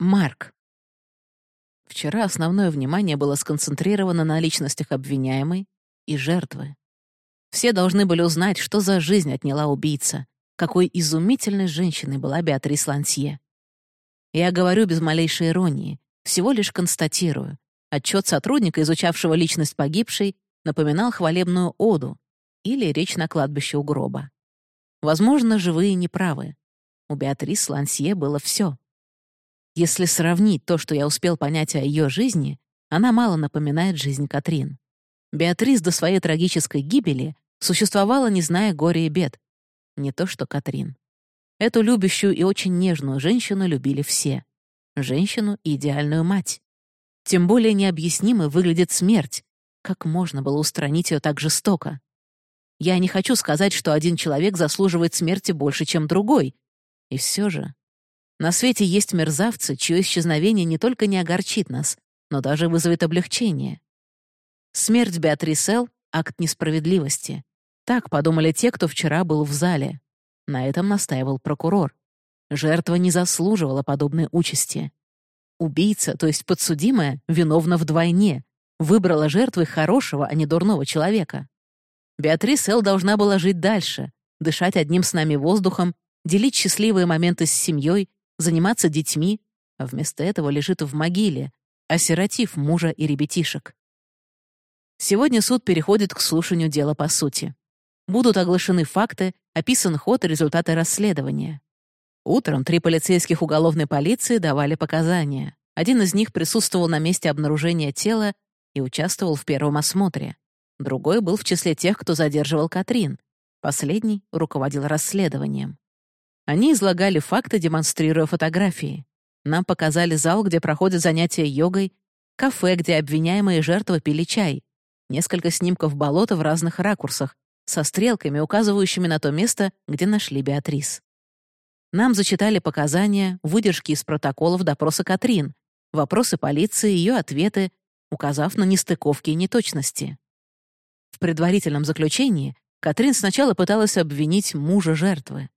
Марк. Вчера основное внимание было сконцентрировано на личностях обвиняемой и жертвы. Все должны были узнать, что за жизнь отняла убийца, какой изумительной женщиной была Беатрис Лансье. Я говорю без малейшей иронии, всего лишь констатирую. Отчет сотрудника, изучавшего личность погибшей, напоминал хвалебную оду или речь на кладбище у гроба. Возможно, живые неправы. У Беатрис Лансье было все. Если сравнить то, что я успел понять о ее жизни, она мало напоминает жизнь Катрин. Беатрис до своей трагической гибели существовала, не зная горя и бед. Не то что Катрин. Эту любящую и очень нежную женщину любили все. Женщину и идеальную мать. Тем более необъяснимой выглядит смерть. Как можно было устранить ее так жестоко? Я не хочу сказать, что один человек заслуживает смерти больше, чем другой. И все же... На свете есть мерзавцы, чье исчезновение не только не огорчит нас, но даже вызовет облегчение. Смерть Беатрисел — акт несправедливости. Так подумали те, кто вчера был в зале. На этом настаивал прокурор. Жертва не заслуживала подобной участи. Убийца, то есть подсудимая, виновна вдвойне. Выбрала жертвой хорошего, а не дурного человека. Беатрис Эл должна была жить дальше, дышать одним с нами воздухом, делить счастливые моменты с семьей, заниматься детьми, а вместо этого лежит в могиле, осиротив мужа и ребятишек. Сегодня суд переходит к слушанию дела по сути. Будут оглашены факты, описан ход и результаты расследования. Утром три полицейских уголовной полиции давали показания. Один из них присутствовал на месте обнаружения тела и участвовал в первом осмотре. Другой был в числе тех, кто задерживал Катрин. Последний руководил расследованием. Они излагали факты, демонстрируя фотографии. Нам показали зал, где проходят занятия йогой, кафе, где обвиняемые жертвы пили чай, несколько снимков болота в разных ракурсах, со стрелками, указывающими на то место, где нашли Беатрис. Нам зачитали показания, выдержки из протоколов допроса Катрин, вопросы полиции, ее ответы, указав на нестыковки и неточности. В предварительном заключении Катрин сначала пыталась обвинить мужа жертвы.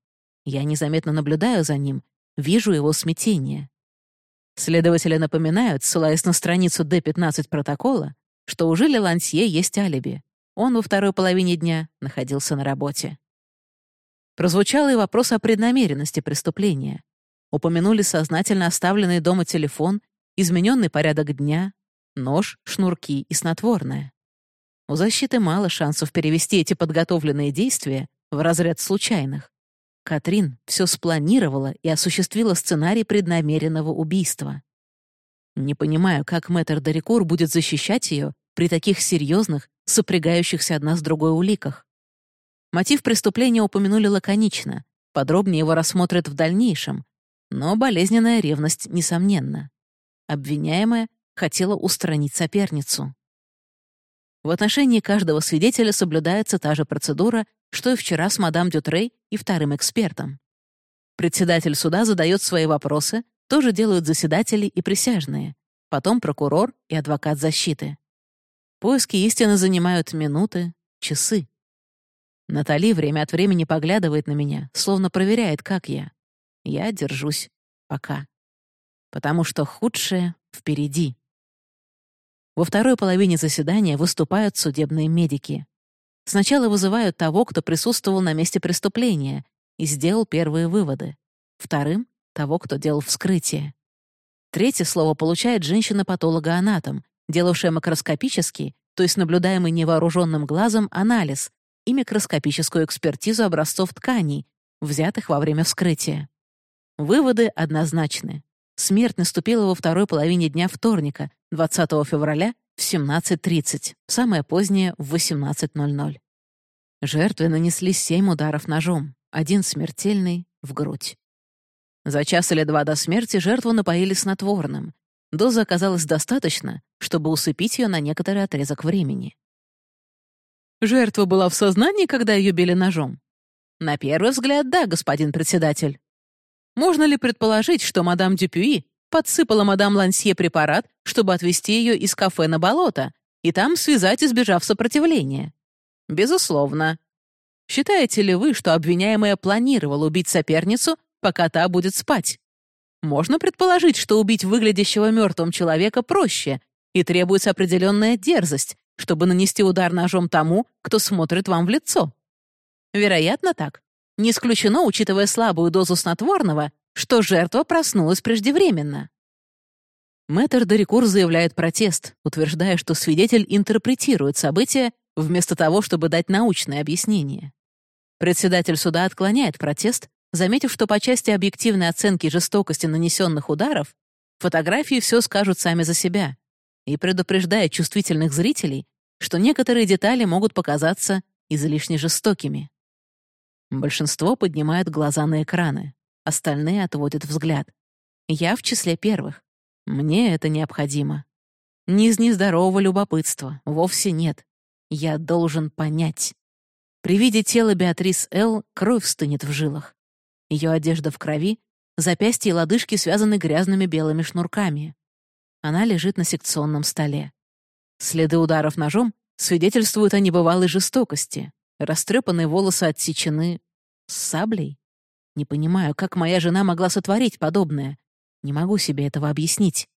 Я незаметно наблюдаю за ним, вижу его смятение. Следователи напоминают, ссылаясь на страницу D15 протокола, что у Жиля Лансье есть алиби. Он во второй половине дня находился на работе. Прозвучал и вопрос о преднамеренности преступления. Упомянули сознательно оставленный дома телефон, измененный порядок дня, нож, шнурки и снотворное. У защиты мало шансов перевести эти подготовленные действия в разряд случайных. Катрин все спланировала и осуществила сценарий преднамеренного убийства. Не понимаю, как мэтр Дорикур будет защищать ее при таких серьезных, сопрягающихся одна с другой уликах. Мотив преступления упомянули лаконично, подробнее его рассмотрят в дальнейшем, но болезненная ревность несомненна. Обвиняемая хотела устранить соперницу. В отношении каждого свидетеля соблюдается та же процедура, что и вчера с мадам Дютрей и вторым экспертом. Председатель суда задает свои вопросы, тоже делают заседатели и присяжные, потом прокурор и адвокат защиты. Поиски истины занимают минуты, часы. Натали время от времени поглядывает на меня, словно проверяет, как я. Я держусь пока. Потому что худшее впереди. Во второй половине заседания выступают судебные медики. Сначала вызывают того, кто присутствовал на месте преступления и сделал первые выводы. Вторым — того, кто делал вскрытие. Третье слово получает женщина-патологоанатом, делавшая макроскопический, то есть наблюдаемый невооруженным глазом, анализ и микроскопическую экспертизу образцов тканей, взятых во время вскрытия. Выводы однозначны. Смерть наступила во второй половине дня вторника, 20 февраля в 17.30, самое позднее в 18.00. Жертвы нанесли семь ударов ножом, один смертельный — в грудь. За час или два до смерти жертву напоили снотворным. Дозы оказалось достаточно, чтобы усыпить ее на некоторый отрезок времени. Жертва была в сознании, когда ее били ножом? На первый взгляд, да, господин председатель. Можно ли предположить, что мадам Дюпюи подсыпала мадам Лансье препарат, чтобы отвезти ее из кафе на болото и там связать, избежав сопротивления? Безусловно. Считаете ли вы, что обвиняемая планировала убить соперницу, пока та будет спать? Можно предположить, что убить выглядящего мертвым человека проще, и требуется определенная дерзость, чтобы нанести удар ножом тому, кто смотрит вам в лицо. Вероятно, так. Не исключено, учитывая слабую дозу снотворного, что жертва проснулась преждевременно. Мэтр Дорикур заявляет протест, утверждая, что свидетель интерпретирует события вместо того, чтобы дать научное объяснение. Председатель суда отклоняет протест, заметив, что по части объективной оценки жестокости нанесенных ударов фотографии все скажут сами за себя, и предупреждает чувствительных зрителей, что некоторые детали могут показаться излишне жестокими. Большинство поднимают глаза на экраны, остальные отводят взгляд. Я в числе первых. Мне это необходимо. Ни из нездорового любопытства, вовсе нет. Я должен понять. При виде тела Беатрис Л. кровь стынет в жилах. Ее одежда в крови, запястья и лодыжки связаны грязными белыми шнурками. Она лежит на секционном столе. Следы ударов ножом свидетельствуют о небывалой жестокости. Растрепанные волосы отсечены с саблей. Не понимаю, как моя жена могла сотворить подобное. Не могу себе этого объяснить.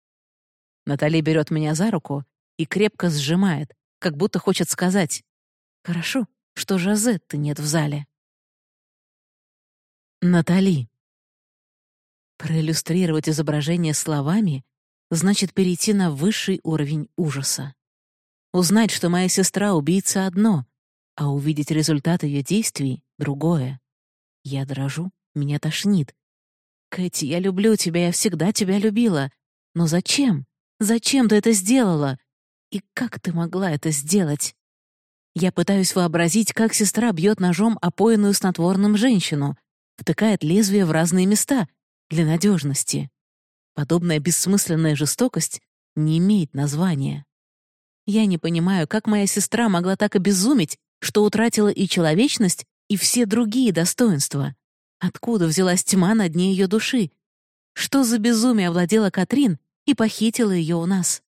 Натали берет меня за руку и крепко сжимает, как будто хочет сказать «Хорошо, что Жазетты нет в зале». Натали. Проиллюстрировать изображение словами значит перейти на высший уровень ужаса. Узнать, что моя сестра — убийца — одно, а увидеть результат ее действий — другое. Я дрожу, меня тошнит. «Кэти, я люблю тебя, я всегда тебя любила. Но зачем? Зачем ты это сделала? И как ты могла это сделать?» Я пытаюсь вообразить, как сестра бьет ножом опоенную снотворным женщину, втыкает лезвие в разные места для надежности. Подобная бессмысленная жестокость не имеет названия. Я не понимаю, как моя сестра могла так обезумить, что утратила и человечность, и все другие достоинства. Откуда взялась тьма на дне ее души? Что за безумие овладела Катрин и похитила ее у нас?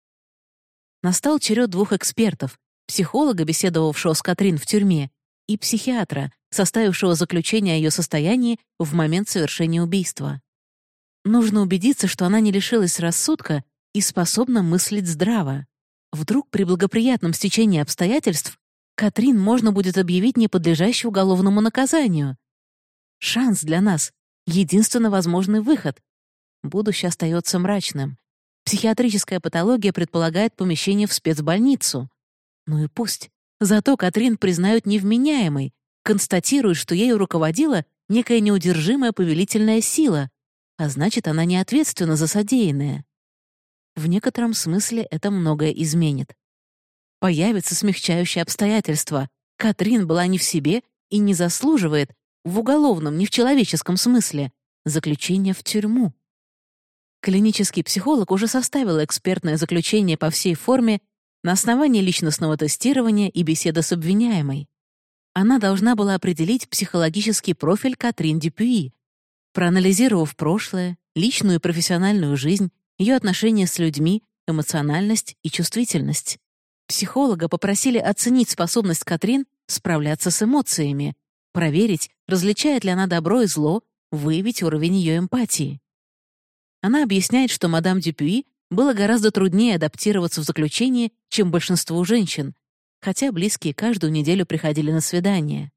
Настал черед двух экспертов, психолога, беседовавшего с Катрин в тюрьме, и психиатра, составившего заключение о ее состоянии в момент совершения убийства. Нужно убедиться, что она не лишилась рассудка и способна мыслить здраво. Вдруг при благоприятном стечении обстоятельств Катрин можно будет объявить неподлежащей уголовному наказанию. Шанс для нас — единственно возможный выход. Будущее остается мрачным. Психиатрическая патология предполагает помещение в спецбольницу. Ну и пусть. Зато Катрин признают невменяемой, констатируют, что ею руководила некая неудержимая повелительная сила, а значит, она не ответственна за содеянное. В некотором смысле это многое изменит появится смягчающее обстоятельство. Катрин была не в себе и не заслуживает, в уголовном, не в человеческом смысле, заключения в тюрьму. Клинический психолог уже составил экспертное заключение по всей форме на основании личностного тестирования и беседы с обвиняемой. Она должна была определить психологический профиль Катрин Дюпюи, проанализировав прошлое, личную и профессиональную жизнь, ее отношения с людьми, эмоциональность и чувствительность. Психолога попросили оценить способность Катрин справляться с эмоциями, проверить, различает ли она добро и зло, выявить уровень ее эмпатии. Она объясняет, что мадам Дюпюи было гораздо труднее адаптироваться в заключении, чем большинству женщин, хотя близкие каждую неделю приходили на свидание.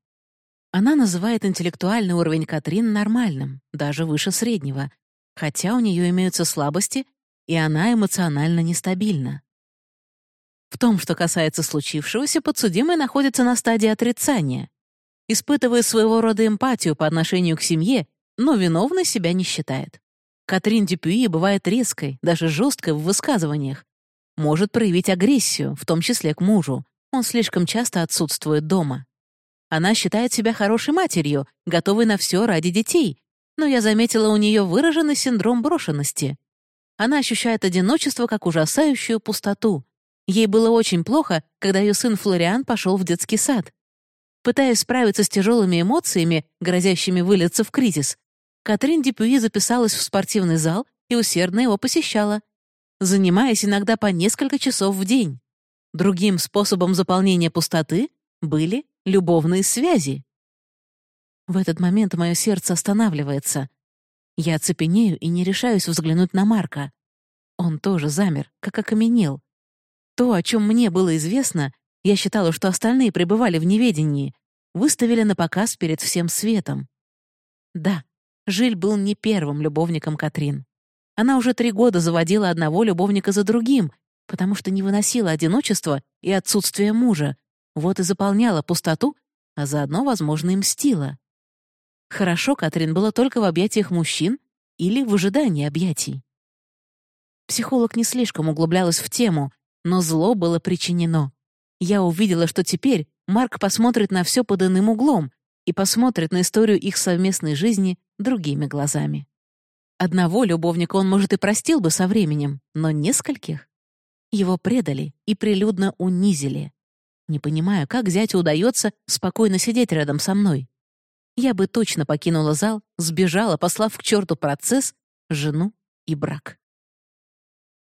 Она называет интеллектуальный уровень Катрин нормальным, даже выше среднего, хотя у нее имеются слабости, и она эмоционально нестабильна. В том, что касается случившегося, подсудимый находится на стадии отрицания, испытывая своего рода эмпатию по отношению к семье, но виновной себя не считает. Катрин Дюпюи бывает резкой, даже жесткой в высказываниях. Может проявить агрессию, в том числе к мужу. Он слишком часто отсутствует дома. Она считает себя хорошей матерью, готовой на все ради детей, но я заметила у нее выраженный синдром брошенности. Она ощущает одиночество как ужасающую пустоту, Ей было очень плохо, когда ее сын Флориан пошел в детский сад. Пытаясь справиться с тяжелыми эмоциями, грозящими вылиться в кризис, Катрин Дюпюи записалась в спортивный зал и усердно его посещала, занимаясь иногда по несколько часов в день. Другим способом заполнения пустоты были любовные связи. В этот момент мое сердце останавливается. Я оцепенею и не решаюсь взглянуть на Марка. Он тоже замер, как окаменел. То, о чем мне было известно, я считала, что остальные пребывали в неведении, выставили на показ перед всем светом. Да, Жиль был не первым любовником Катрин. Она уже три года заводила одного любовника за другим, потому что не выносила одиночества и отсутствие мужа, вот и заполняла пустоту, а заодно, возможно, и мстила. Хорошо Катрин было только в объятиях мужчин или в ожидании объятий. Психолог не слишком углублялась в тему, но зло было причинено. Я увидела, что теперь Марк посмотрит на все под иным углом и посмотрит на историю их совместной жизни другими глазами. Одного любовника он, может, и простил бы со временем, но нескольких? Его предали и прилюдно унизили. Не понимаю, как зятю удается спокойно сидеть рядом со мной. Я бы точно покинула зал, сбежала, послав к черту процесс, жену и брак.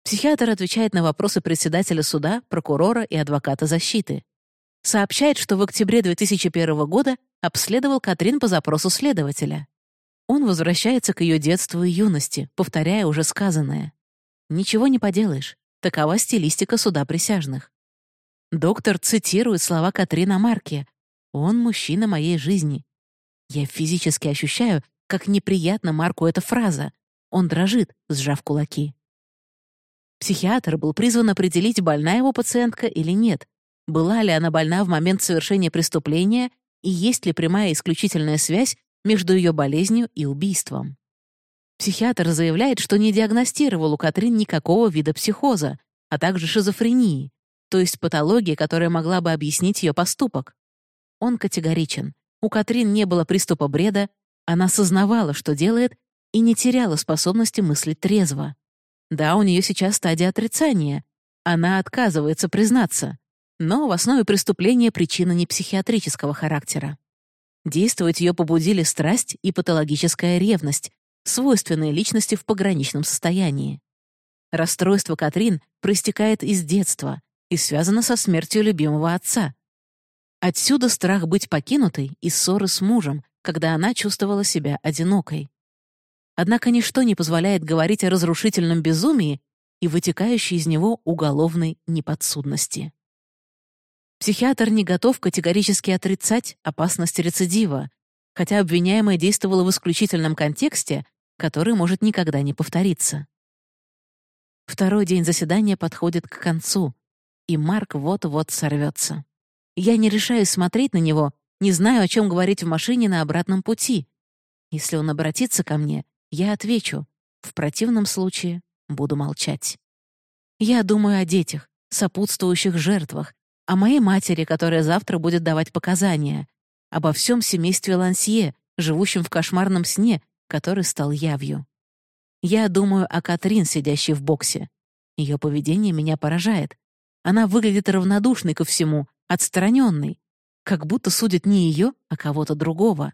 Психиатр отвечает на вопросы председателя суда, прокурора и адвоката защиты. Сообщает, что в октябре 2001 года обследовал Катрин по запросу следователя. Он возвращается к ее детству и юности, повторяя уже сказанное. Ничего не поделаешь, такова стилистика суда присяжных. Доктор цитирует слова Катрина Марки «Он мужчина моей жизни». Я физически ощущаю, как неприятно Марку эта фраза. Он дрожит, сжав кулаки. Психиатр был призван определить, больна его пациентка или нет, была ли она больна в момент совершения преступления и есть ли прямая исключительная связь между ее болезнью и убийством. Психиатр заявляет, что не диагностировал у Катрин никакого вида психоза, а также шизофрении, то есть патологии, которая могла бы объяснить ее поступок. Он категоричен. У Катрин не было приступа бреда, она сознавала, что делает, и не теряла способности мыслить трезво. Да, у нее сейчас стадия отрицания. Она отказывается признаться. Но в основе преступления причина не психиатрического характера. Действовать ее побудили страсть и патологическая ревность, свойственные личности в пограничном состоянии. Расстройство Катрин проистекает из детства и связано со смертью любимого отца. Отсюда страх быть покинутой и ссоры с мужем, когда она чувствовала себя одинокой. Однако ничто не позволяет говорить о разрушительном безумии и вытекающей из него уголовной неподсудности. Психиатр не готов категорически отрицать опасность рецидива, хотя обвиняемая действовала в исключительном контексте, который может никогда не повториться. Второй день заседания подходит к концу, и Марк вот-вот сорвется. Я не решаюсь смотреть на него, не знаю, о чем говорить в машине на обратном пути. Если он обратится ко мне, я отвечу. В противном случае буду молчать. Я думаю о детях, сопутствующих жертвах, о моей матери, которая завтра будет давать показания, обо всем семействе Лансье, живущем в кошмарном сне, который стал явью. Я думаю о Катрин, сидящей в боксе. Ее поведение меня поражает. Она выглядит равнодушной ко всему, отстраненной, как будто судит не ее, а кого-то другого.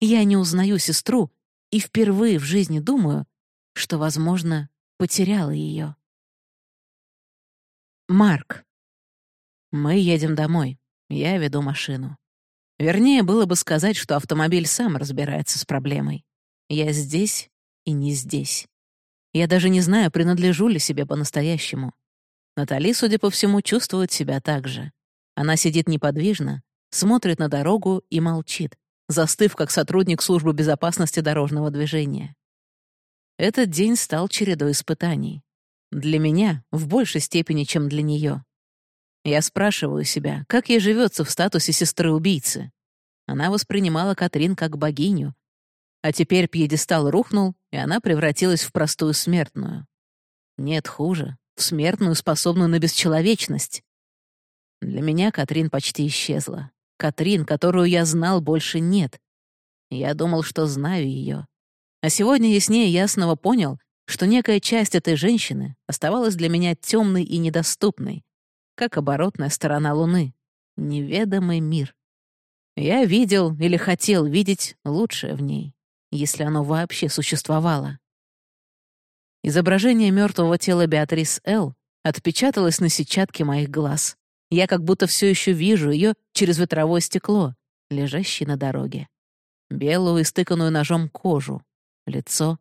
Я не узнаю сестру и впервые в жизни думаю, что, возможно, потеряла ее. Марк. Мы едем домой. Я веду машину. Вернее, было бы сказать, что автомобиль сам разбирается с проблемой. Я здесь и не здесь. Я даже не знаю, принадлежу ли себе по-настоящему. Натали, судя по всему, чувствует себя так же. Она сидит неподвижно, смотрит на дорогу и молчит застыв как сотрудник службы безопасности дорожного движения. Этот день стал чередой испытаний. Для меня в большей степени, чем для нее. Я спрашиваю себя, как ей живется в статусе сестры-убийцы. Она воспринимала Катрин как богиню. А теперь пьедестал рухнул, и она превратилась в простую смертную. Нет, хуже, в смертную, способную на бесчеловечность. Для меня Катрин почти исчезла. Катрин, которую я знал, больше нет. Я думал, что знаю ее. А сегодня яснее ясного понял, что некая часть этой женщины оставалась для меня темной и недоступной, как оборотная сторона Луны, неведомый мир. Я видел или хотел видеть лучшее в ней, если оно вообще существовало. Изображение мертвого тела Беатрис Л. отпечаталось на сетчатке моих глаз. Я как будто все еще вижу ее через ветровое стекло, лежащее на дороге. Белую, истыканную ножом кожу. лицо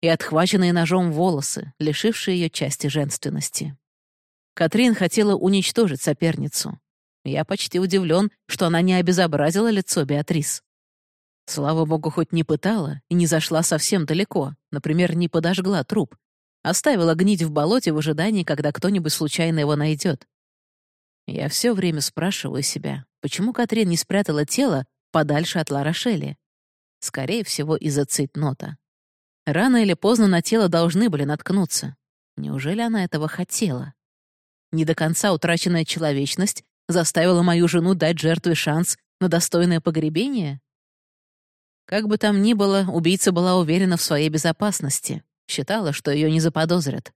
и отхваченные ножом волосы, лишившие ее части женственности. Катрин хотела уничтожить соперницу. Я почти удивлен, что она не обезобразила лицо Беатрис. Слава богу, хоть не пытала и не зашла совсем далеко, например, не подожгла труп, оставила гнить в болоте в ожидании, когда кто-нибудь случайно его найдет. Я все время спрашиваю себя, почему Катрин не спрятала тело подальше от Ларошели? Скорее всего, из-за цейтнота. Рано или поздно на тело должны были наткнуться. Неужели она этого хотела? Не до конца утраченная человечность заставила мою жену дать жертве шанс на достойное погребение? Как бы там ни было, убийца была уверена в своей безопасности, считала, что ее не заподозрят.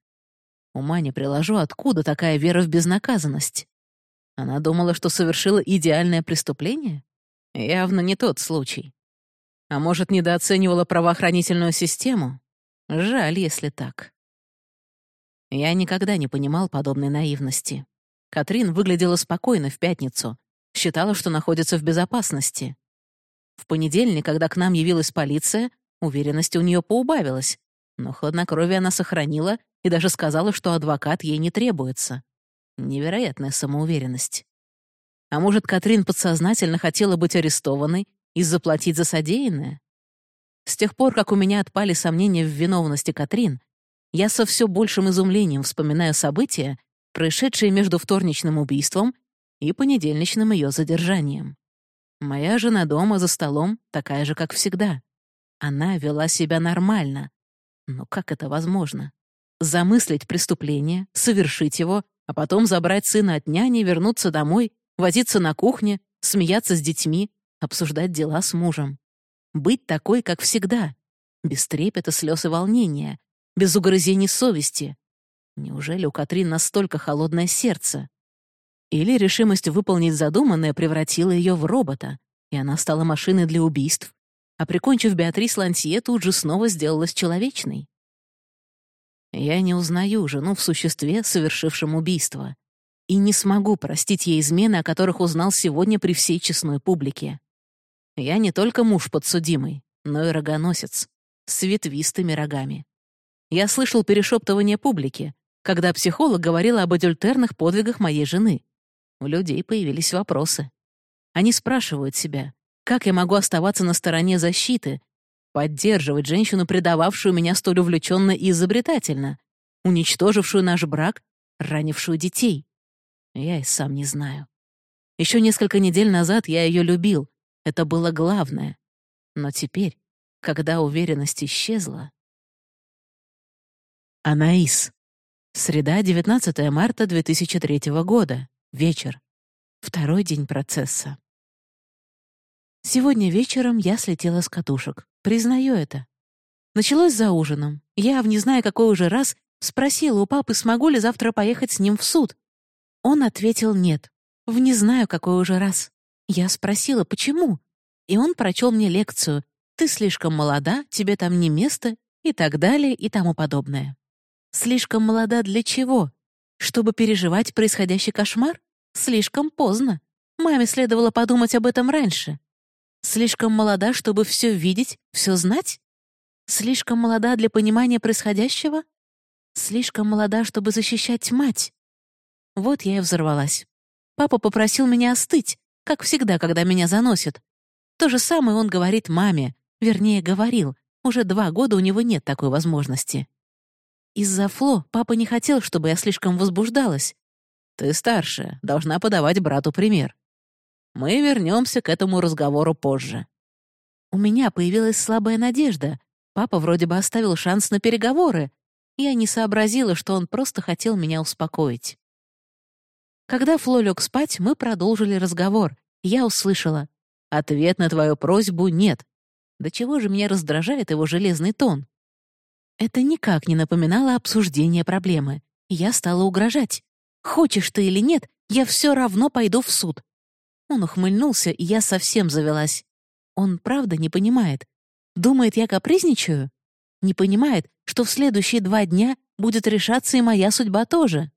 Ума не приложу, откуда такая вера в безнаказанность. Она думала, что совершила идеальное преступление? Явно не тот случай. А может, недооценивала правоохранительную систему? Жаль, если так. Я никогда не понимал подобной наивности. Катрин выглядела спокойно в пятницу, считала, что находится в безопасности. В понедельник, когда к нам явилась полиция, уверенности у нее поубавилась, но хладнокровие она сохранила и даже сказала, что адвокат ей не требуется. Невероятная самоуверенность. А может, Катрин подсознательно хотела быть арестованной и заплатить за содеянное? С тех пор, как у меня отпали сомнения в виновности Катрин, я со все большим изумлением вспоминаю события, происшедшие между вторничным убийством и понедельничным ее задержанием. Моя жена дома за столом такая же, как всегда. Она вела себя нормально. Но как это возможно? Замыслить преступление, совершить его, а потом забрать сына от няни, вернуться домой, возиться на кухне, смеяться с детьми, обсуждать дела с мужем. Быть такой, как всегда. Без трепета, слез и волнения. Без угрызений совести. Неужели у Катрин настолько холодное сердце? Или решимость выполнить задуманное превратила ее в робота, и она стала машиной для убийств, а прикончив Беатрис Лансье, тут же снова сделалась человечной. Я не узнаю жену в существе, совершившем убийство, и не смогу простить ей измены, о которых узнал сегодня при всей честной публике. Я не только муж подсудимый, но и рогоносец, с ветвистыми рогами. Я слышал перешептывание публики, когда психолог говорил об адюльтерных подвигах моей жены. У людей появились вопросы. Они спрашивают себя, как я могу оставаться на стороне защиты, поддерживать женщину, предававшую меня столь увлеченно и изобретательно, уничтожившую наш брак, ранившую детей. Я и сам не знаю. Еще несколько недель назад я ее любил. Это было главное. Но теперь, когда уверенность исчезла... Анаис. Среда, 19 марта 2003 года. Вечер. Второй день процесса. Сегодня вечером я слетела с катушек. Признаю это. Началось за ужином. Я, в не зная какой уже раз, спросила у папы, смогу ли завтра поехать с ним в суд. Он ответил нет. В не знаю какой уже раз. Я спросила, почему? И он прочел мне лекцию «Ты слишком молода, тебе там не место» и так далее и тому подобное. Слишком молода для чего? Чтобы переживать происходящий кошмар? Слишком поздно. Маме следовало подумать об этом раньше. Слишком молода, чтобы все видеть, все знать? Слишком молода для понимания происходящего? Слишком молода, чтобы защищать мать? Вот я и взорвалась. Папа попросил меня остыть, как всегда, когда меня заносят. То же самое он говорит маме, вернее, говорил. Уже два года у него нет такой возможности. Из-за Фло папа не хотел, чтобы я слишком возбуждалась. Ты старшая, должна подавать брату пример. Мы вернемся к этому разговору позже. У меня появилась слабая надежда. Папа вроде бы оставил шанс на переговоры. Я не сообразила, что он просто хотел меня успокоить. Когда Фло лег спать, мы продолжили разговор. Я услышала. «Ответ на твою просьбу — нет». До чего же меня раздражает его железный тон? Это никак не напоминало обсуждение проблемы. Я стала угрожать. «Хочешь ты или нет, я все равно пойду в суд». Он ухмыльнулся, и я совсем завелась. Он правда не понимает. Думает, я капризничаю? Не понимает, что в следующие два дня будет решаться и моя судьба тоже.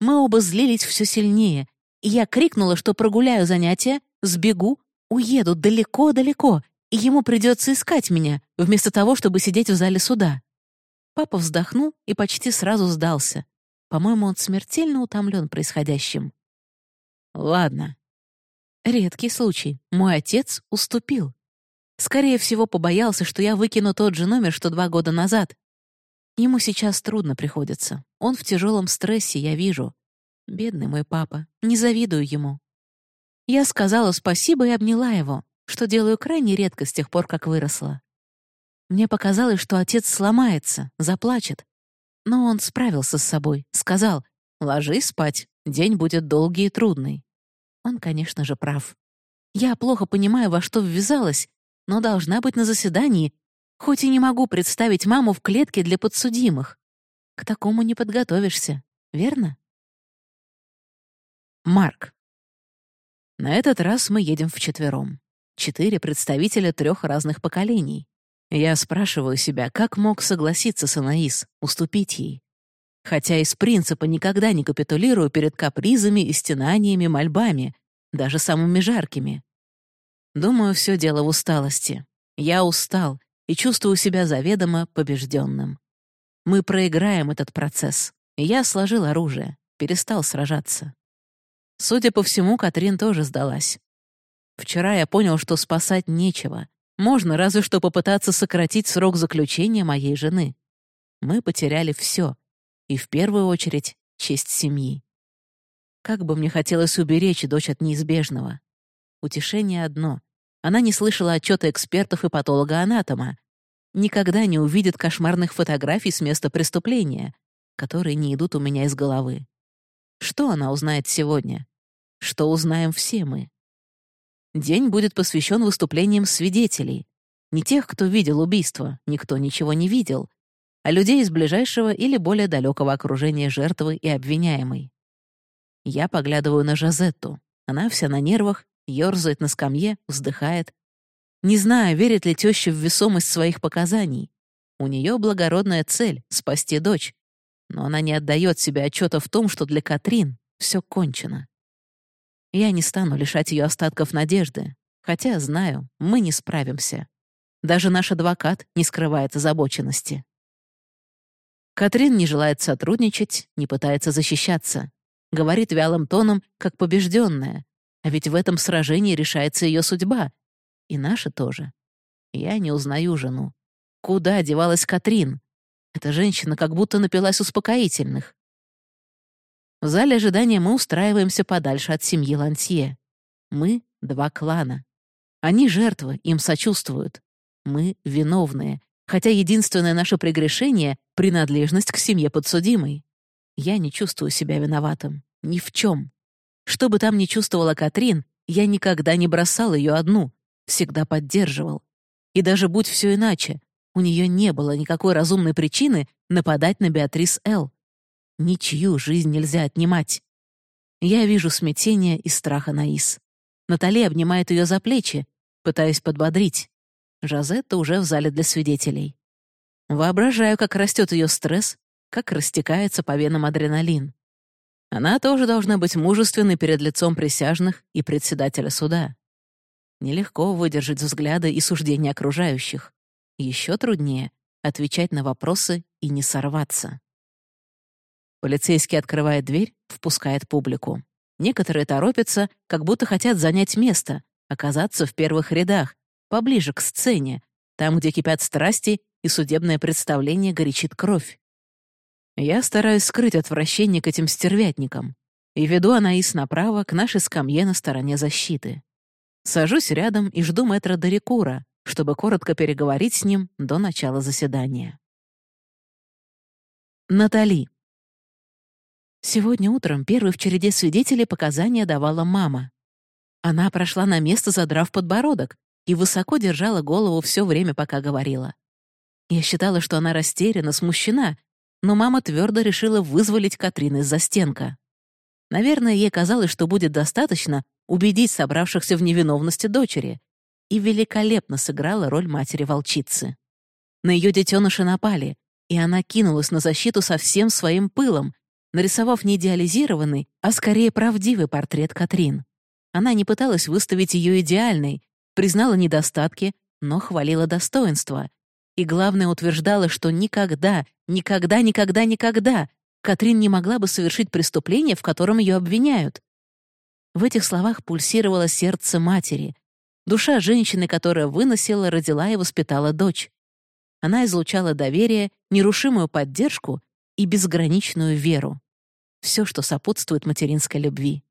Мы оба злились все сильнее, и я крикнула, что прогуляю занятия, сбегу, уеду далеко-далеко, и ему придется искать меня, вместо того, чтобы сидеть в зале суда. Папа вздохнул и почти сразу сдался. По-моему, он смертельно утомлен происходящим. Ладно. Редкий случай. Мой отец уступил. Скорее всего, побоялся, что я выкину тот же номер, что два года назад. Ему сейчас трудно приходится. Он в тяжелом стрессе, я вижу. Бедный мой папа. Не завидую ему. Я сказала спасибо и обняла его, что делаю крайне редко с тех пор, как выросла. Мне показалось, что отец сломается, заплачет. Но он справился с собой, сказал, «Ложись спать, день будет долгий и трудный». Он, конечно же, прав. Я плохо понимаю, во что ввязалась, но должна быть на заседании, хоть и не могу представить маму в клетке для подсудимых. К такому не подготовишься, верно? Марк. На этот раз мы едем вчетвером. Четыре представителя трех разных поколений. Я спрашиваю себя, как мог согласиться с Анаис, уступить ей. Хотя из принципа никогда не капитулирую перед капризами и стенаниями, мольбами, даже самыми жаркими. Думаю, все дело в усталости. Я устал и чувствую себя заведомо побежденным. Мы проиграем этот процесс. я сложил оружие, перестал сражаться. Судя по всему, Катрин тоже сдалась. Вчера я понял, что спасать нечего. Можно разве что попытаться сократить срок заключения моей жены. Мы потеряли все. И в первую очередь честь семьи. Как бы мне хотелось уберечь дочь от неизбежного. Утешение одно. Она не слышала отчета экспертов и патолога-анатома. Никогда не увидит кошмарных фотографий с места преступления, которые не идут у меня из головы. Что она узнает сегодня? Что узнаем все мы? День будет посвящен выступлениям свидетелей. Не тех, кто видел убийство, никто ничего не видел, а людей из ближайшего или более далекого окружения жертвы и обвиняемой. Я поглядываю на Жазетту. Она вся на нервах Ёрзает на скамье, вздыхает. Не знаю, верит ли теща в весомость своих показаний. У нее благородная цель — спасти дочь. Но она не отдает себе отчета в том, что для Катрин все кончено. Я не стану лишать ее остатков надежды, хотя знаю, мы не справимся. Даже наш адвокат не скрывает озабоченности. Катрин не желает сотрудничать, не пытается защищаться. Говорит вялым тоном, как побежденная, а ведь в этом сражении решается ее судьба. И наша тоже. Я не узнаю жену. Куда девалась Катрин? Эта женщина как будто напилась успокоительных. В зале ожидания мы устраиваемся подальше от семьи Лансье. Мы — два клана. Они жертвы, им сочувствуют. Мы — виновные, хотя единственное наше прегрешение — принадлежность к семье подсудимой. Я не чувствую себя виноватым. Ни в чем. Что бы там ни чувствовала Катрин, я никогда не бросал ее одну, всегда поддерживал. И даже будь все иначе, у нее не было никакой разумной причины нападать на Беатрис Эл. Ничью жизнь нельзя отнимать. Я вижу смятение и страха Наис. Натали обнимает ее за плечи, пытаясь подбодрить. Жазетта уже в зале для свидетелей. Воображаю, как растет ее стресс, как растекается по венам адреналин. Она тоже должна быть мужественной перед лицом присяжных и председателя суда. Нелегко выдержать взгляды и суждения окружающих. Еще труднее — отвечать на вопросы и не сорваться. Полицейский открывает дверь, впускает публику. Некоторые торопятся, как будто хотят занять место, оказаться в первых рядах, поближе к сцене, там, где кипят страсти и судебное представление горячит кровь. Я стараюсь скрыть отвращение к этим стервятникам и веду Анаис направо к нашей скамье на стороне защиты. Сажусь рядом и жду мэтра Дорикура, чтобы коротко переговорить с ним до начала заседания. Натали. Сегодня утром первый в череде свидетелей показания давала мама. Она прошла на место, задрав подбородок, и высоко держала голову все время, пока говорила. Я считала, что она растеряна, смущена, но мама твердо решила вызволить Катрин из застенка. Наверное, ей казалось, что будет достаточно убедить собравшихся в невиновности дочери, и великолепно сыграла роль матери-волчицы. На ее детеныша напали, и она кинулась на защиту со всем своим пылом, нарисовав не идеализированный, а скорее правдивый портрет Катрин. Она не пыталась выставить ее идеальной, признала недостатки, но хвалила достоинство. И главное, утверждала, что никогда, никогда, никогда, никогда Катрин не могла бы совершить преступление, в котором ее обвиняют. В этих словах пульсировало сердце матери, душа женщины, которая выносила, родила и воспитала дочь. Она излучала доверие, нерушимую поддержку и безграничную веру. Все, что сопутствует материнской любви.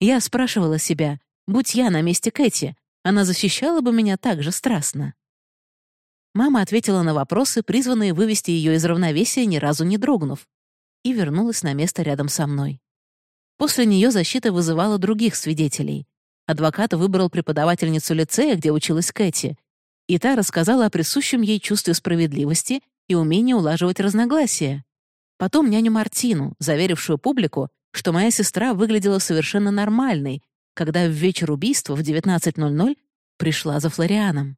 Я спрашивала себя, будь я на месте Кэти, она защищала бы меня так же страстно. Мама ответила на вопросы, призванные вывести ее из равновесия, ни разу не дрогнув, и вернулась на место рядом со мной. После нее защита вызывала других свидетелей. Адвокат выбрал преподавательницу лицея, где училась Кэти, и та рассказала о присущем ей чувстве справедливости и умении улаживать разногласия. Потом няню Мартину, заверившую публику, что моя сестра выглядела совершенно нормальной, когда в вечер убийства в 19.00 пришла за Флорианом.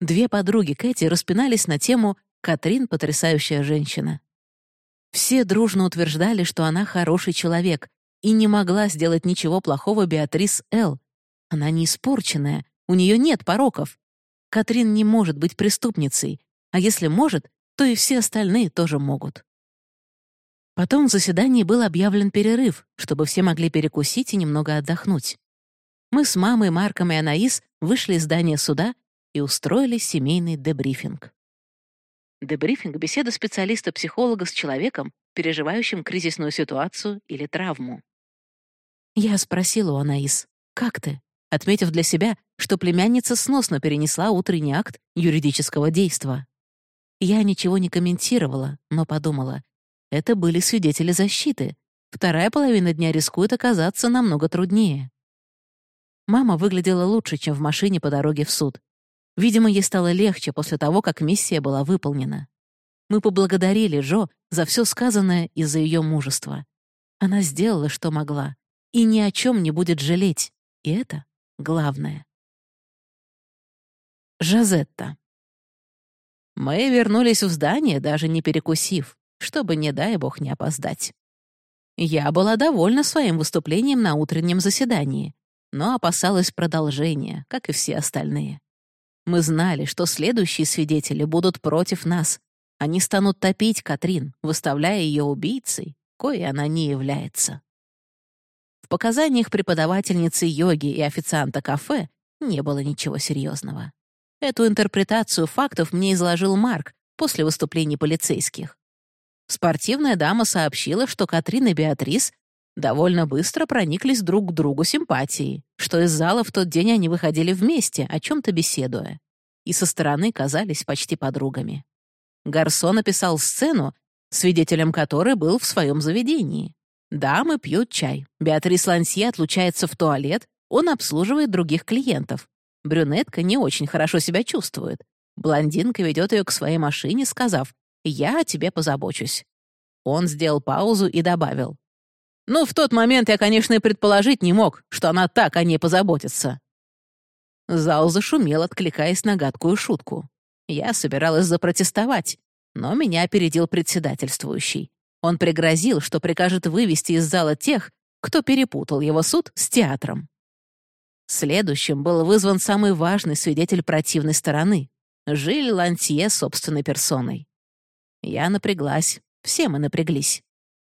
Две подруги Кэти распинались на тему «Катрин — потрясающая женщина». Все дружно утверждали, что она хороший человек и не могла сделать ничего плохого Беатрис Л. Она не испорченная, у нее нет пороков. Катрин не может быть преступницей, а если может, то и все остальные тоже могут. Потом в заседании был объявлен перерыв, чтобы все могли перекусить и немного отдохнуть. Мы с мамой, Марком и Анаис вышли из здания суда и устроили семейный дебрифинг. Дебрифинг — беседа специалиста-психолога с человеком, переживающим кризисную ситуацию или травму. Я спросила у Анаис, «Как ты?» отметив для себя, что племянница сносно перенесла утренний акт юридического действа. Я ничего не комментировала, но подумала, это были свидетели защиты. Вторая половина дня рискует оказаться намного труднее. Мама выглядела лучше, чем в машине по дороге в суд. Видимо, ей стало легче после того, как миссия была выполнена. Мы поблагодарили Жо за все сказанное и за ее мужество. Она сделала, что могла, и ни о чем не будет жалеть. И это главное. Жазетта. Мы вернулись в здание, даже не перекусив, чтобы, не дай бог, не опоздать. Я была довольна своим выступлением на утреннем заседании, но опасалась продолжения, как и все остальные. Мы знали, что следующие свидетели будут против нас. Они станут топить Катрин, выставляя ее убийцей, кое она не является. В показаниях преподавательницы йоги и официанта кафе не было ничего серьезного. Эту интерпретацию фактов мне изложил Марк после выступлений полицейских. Спортивная дама сообщила, что Катрин и Беатрис довольно быстро прониклись друг к другу симпатией, что из зала в тот день они выходили вместе, о чем-то беседуя, и со стороны казались почти подругами. Гарсон описал сцену, свидетелем которой был в своем заведении. Дамы пьют чай. Беатрис Лансье отлучается в туалет, он обслуживает других клиентов. Брюнетка не очень хорошо себя чувствует. Блондинка ведет ее к своей машине, сказав «Я о тебе позабочусь». Он сделал паузу и добавил «Ну, в тот момент я, конечно, и предположить не мог, что она так о ней позаботится». Зал зашумел, откликаясь на гадкую шутку. Я собиралась запротестовать, но меня опередил председательствующий. Он пригрозил, что прикажет вывести из зала тех, кто перепутал его суд с театром. Следующим был вызван самый важный свидетель противной стороны — Жиль Лантье собственной персоной. Я напряглась, все мы напряглись.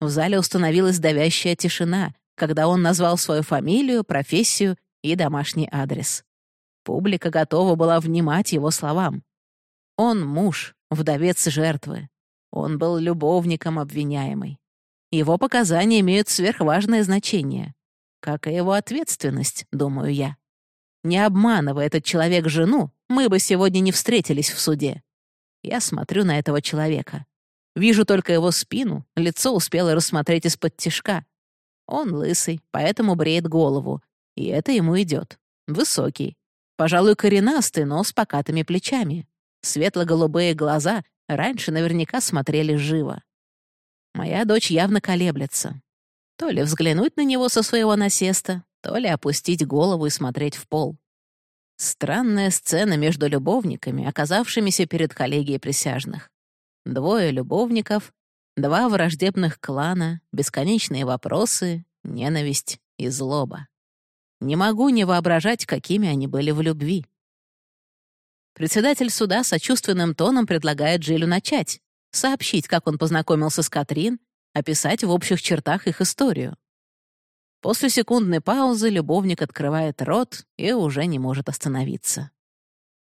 В зале установилась давящая тишина, когда он назвал свою фамилию, профессию и домашний адрес. Публика готова была внимать его словам. Он муж, вдовец жертвы. Он был любовником обвиняемой. Его показания имеют сверхважное значение. Как и его ответственность, думаю я. Не обманывая этот человек жену, мы бы сегодня не встретились в суде. Я смотрю на этого человека. Вижу только его спину, лицо успела рассмотреть из-под тишка. Он лысый, поэтому бреет голову, и это ему идет. Высокий. Пожалуй, коренастый, но с покатыми плечами. Светло-голубые глаза раньше наверняка смотрели живо. Моя дочь явно колеблется. То ли взглянуть на него со своего насеста, то ли опустить голову и смотреть в пол. Странная сцена между любовниками, оказавшимися перед коллегией присяжных. Двое любовников, два враждебных клана, бесконечные вопросы, ненависть и злоба. Не могу не воображать, какими они были в любви. Председатель суда сочувственным тоном предлагает Джилю начать, сообщить, как он познакомился с Катрин, описать в общих чертах их историю. После секундной паузы любовник открывает рот и уже не может остановиться.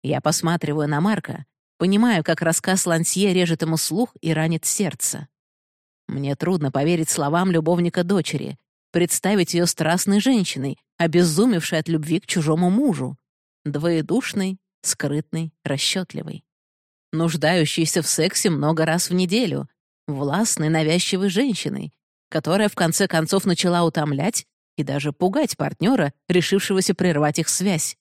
Я посматриваю на Марка, понимаю, как рассказ Лансье режет ему слух и ранит сердце. Мне трудно поверить словам любовника дочери, представить ее страстной женщиной, обезумевшей от любви к чужому мужу, двоедушной, скрытной, расчетливой, нуждающейся в сексе много раз в неделю, властной, навязчивой женщиной, которая в конце концов начала утомлять и даже пугать партнера, решившегося прервать их связь.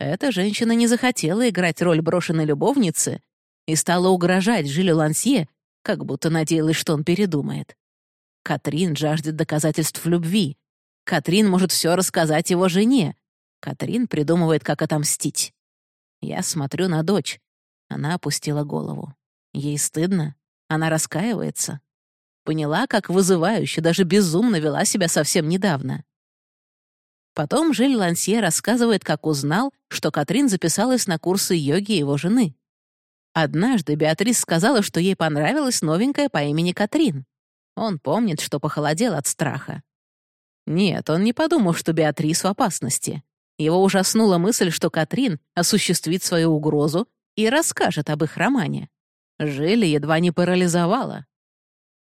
Эта женщина не захотела играть роль брошенной любовницы и стала угрожать Жилю Лансье, как будто надеялась, что он передумает. Катрин жаждет доказательств любви. Катрин может все рассказать его жене. Катрин придумывает, как отомстить. Я смотрю на дочь. Она опустила голову. Ей стыдно. Она раскаивается. Поняла, как вызывающе, даже безумно вела себя совсем недавно. Потом Жиль Лансье рассказывает, как узнал, что Катрин записалась на курсы йоги его жены. Однажды Беатрис сказала, что ей понравилась новенькая по имени Катрин. Он помнит, что похолодел от страха. Нет, он не подумал, что Беатрис в опасности. Его ужаснула мысль, что Катрин осуществит свою угрозу и расскажет об их романе. Жили едва не парализовала.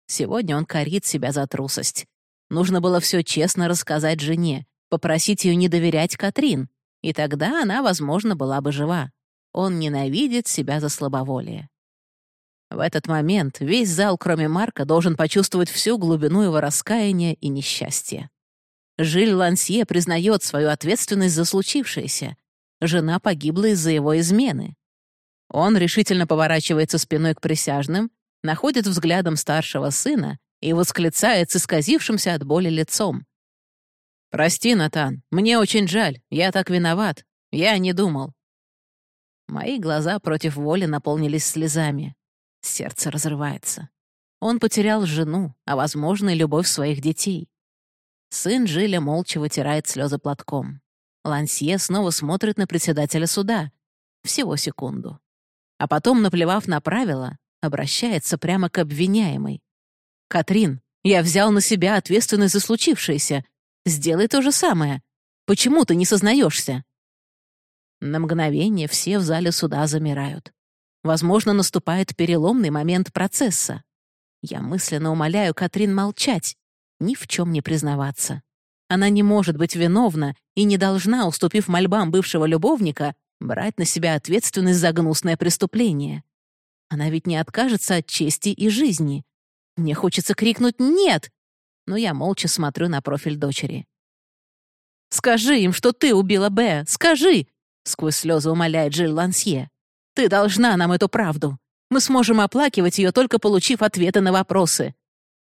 Сегодня он корит себя за трусость. Нужно было все честно рассказать жене, попросить ее не доверять Катрин, и тогда она, возможно, была бы жива. Он ненавидит себя за слабоволие. В этот момент весь зал, кроме Марка, должен почувствовать всю глубину его раскаяния и несчастья. Жиль Лансье признает свою ответственность за случившееся. Жена погибла из-за его измены. Он решительно поворачивается спиной к присяжным, находит взглядом старшего сына и восклицает с исказившимся от боли лицом. «Прости, Натан, мне очень жаль, я так виноват, я не думал». Мои глаза против воли наполнились слезами. Сердце разрывается. Он потерял жену, а, возможно, и любовь своих детей. Сын Жиля молча вытирает слезы платком. Лансье снова смотрит на председателя суда. Всего секунду а потом, наплевав на правила, обращается прямо к обвиняемой. «Катрин, я взял на себя ответственность за случившееся. Сделай то же самое. Почему ты не сознаешься?» На мгновение все в зале суда замирают. Возможно, наступает переломный момент процесса. Я мысленно умоляю Катрин молчать, ни в чем не признаваться. Она не может быть виновна и не должна, уступив мольбам бывшего любовника, брать на себя ответственность за гнусное преступление. Она ведь не откажется от чести и жизни. Мне хочется крикнуть «нет!», но я молча смотрю на профиль дочери. «Скажи им, что ты убила Б! Скажи!» — сквозь слезы умоляет Жиль Лансье. «Ты должна нам эту правду. Мы сможем оплакивать ее, только получив ответы на вопросы.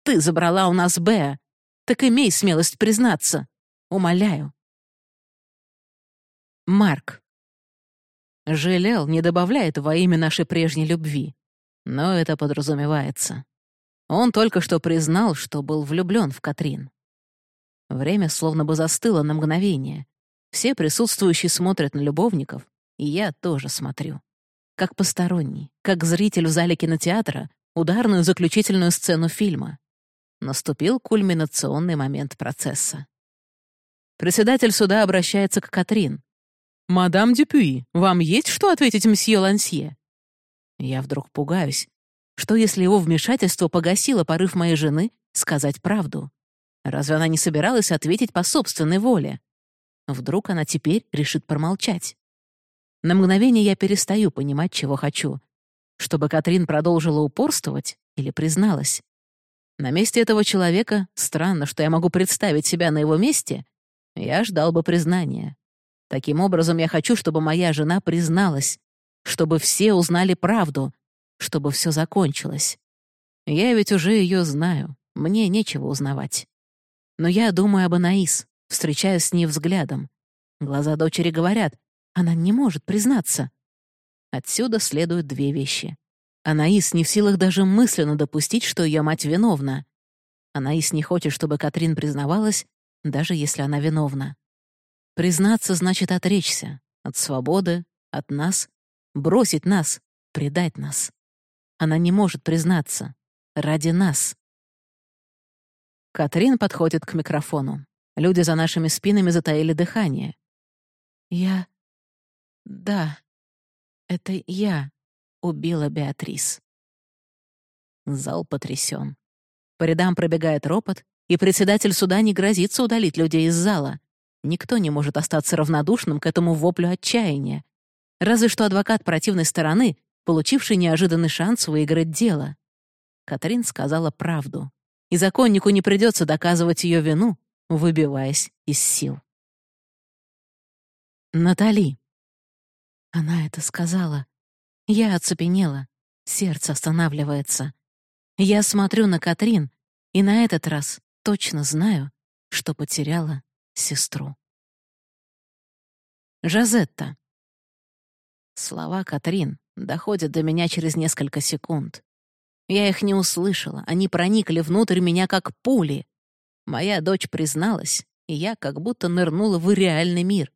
Ты забрала у нас Б. Так имей смелость признаться. Умоляю». Марк. Жалел не добавляет во имя нашей прежней любви. Но это подразумевается. Он только что признал, что был влюблен в Катрин. Время словно бы застыло на мгновение. Все присутствующие смотрят на любовников, и я тоже смотрю. Как посторонний, как зритель в зале кинотеатра, ударную заключительную сцену фильма. Наступил кульминационный момент процесса. Председатель суда обращается к Катрин, «Мадам Дюпюи, вам есть что ответить мсье Лансье?» Я вдруг пугаюсь. Что, если его вмешательство погасило порыв моей жены сказать правду? Разве она не собиралась ответить по собственной воле? Вдруг она теперь решит промолчать? На мгновение я перестаю понимать, чего хочу. Чтобы Катрин продолжила упорствовать или призналась. На месте этого человека, странно, что я могу представить себя на его месте, я ждал бы признания. Таким образом, я хочу, чтобы моя жена призналась, чтобы все узнали правду, чтобы все закончилось. Я ведь уже ее знаю, мне нечего узнавать. Но я думаю об Анаис, встречаюсь с ней взглядом. Глаза дочери говорят, она не может признаться. Отсюда следуют две вещи. Анаис не в силах даже мысленно допустить, что ее мать виновна. Анаис не хочет, чтобы Катрин признавалась, даже если она виновна. Признаться значит отречься. От свободы, от нас, бросить нас, предать нас. Она не может признаться. Ради нас. Катрин подходит к микрофону. Люди за нашими спинами затаили дыхание. «Я... да, это я убила Беатрис». Зал потрясен. По рядам пробегает ропот, и председатель суда не грозится удалить людей из зала. Никто не может остаться равнодушным к этому воплю отчаяния. Разве что адвокат противной стороны, получивший неожиданный шанс выиграть дело. Катрин сказала правду. И законнику не придется доказывать ее вину, выбиваясь из сил. Натали. Она это сказала. Я оцепенела. Сердце останавливается. Я смотрю на Катрин, и на этот раз точно знаю, что потеряла сестру. Жазетта. Слова Катрин доходят до меня через несколько секунд. Я их не услышала, они проникли внутрь меня как пули. Моя дочь призналась, и я как будто нырнула в реальный мир.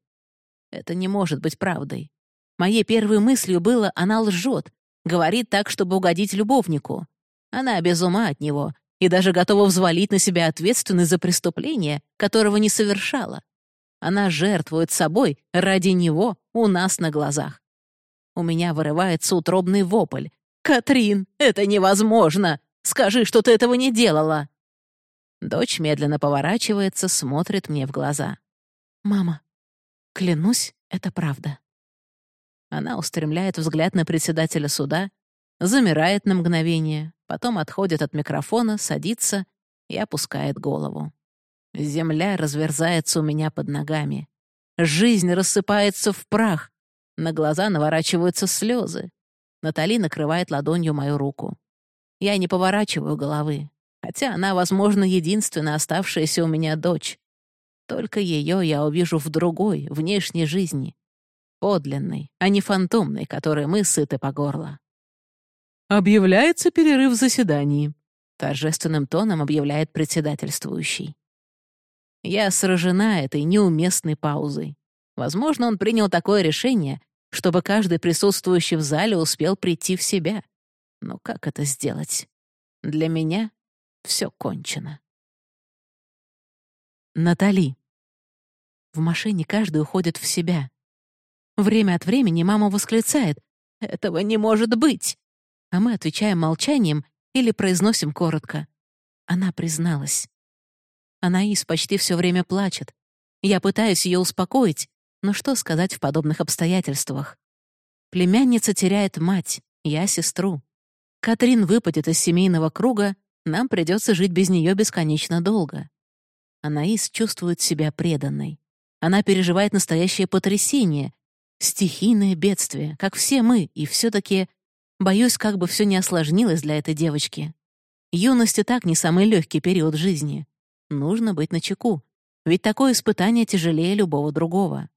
Это не может быть правдой. Моей первой мыслью было «она лжет», говорит так, чтобы угодить любовнику. Она без ума от него и даже готова взвалить на себя ответственность за преступление, которого не совершала. Она жертвует собой ради него у нас на глазах. У меня вырывается утробный вопль. «Катрин, это невозможно! Скажи, что ты этого не делала!» Дочь медленно поворачивается, смотрит мне в глаза. «Мама, клянусь, это правда». Она устремляет взгляд на председателя суда, замирает на мгновение, потом отходит от микрофона, садится и опускает голову. Земля разверзается у меня под ногами. Жизнь рассыпается в прах. На глаза наворачиваются слезы. Натали накрывает ладонью мою руку. Я не поворачиваю головы, хотя она, возможно, единственная оставшаяся у меня дочь. Только ее я увижу в другой, внешней жизни. Подлинной, а не фантомной, которой мы сыты по горло. «Объявляется перерыв в заседании», — торжественным тоном объявляет председательствующий. Я сражена этой неуместной паузой. Возможно, он принял такое решение, чтобы каждый присутствующий в зале успел прийти в себя. Но как это сделать? Для меня все кончено. Натали. В машине каждый уходит в себя. Время от времени мама восклицает «Этого не может быть!» А мы отвечаем молчанием или произносим коротко. Она призналась. Анаис почти все время плачет. Я пытаюсь ее успокоить, но что сказать в подобных обстоятельствах? Племянница теряет мать, я — сестру. Катрин выпадет из семейного круга, нам придется жить без нее бесконечно долго. Анаис чувствует себя преданной. Она переживает настоящее потрясение, стихийное бедствие, как все мы, и все таки боюсь, как бы все не осложнилось для этой девочки. Юность и так не самый легкий период жизни. Нужно быть начеку, ведь такое испытание тяжелее любого другого.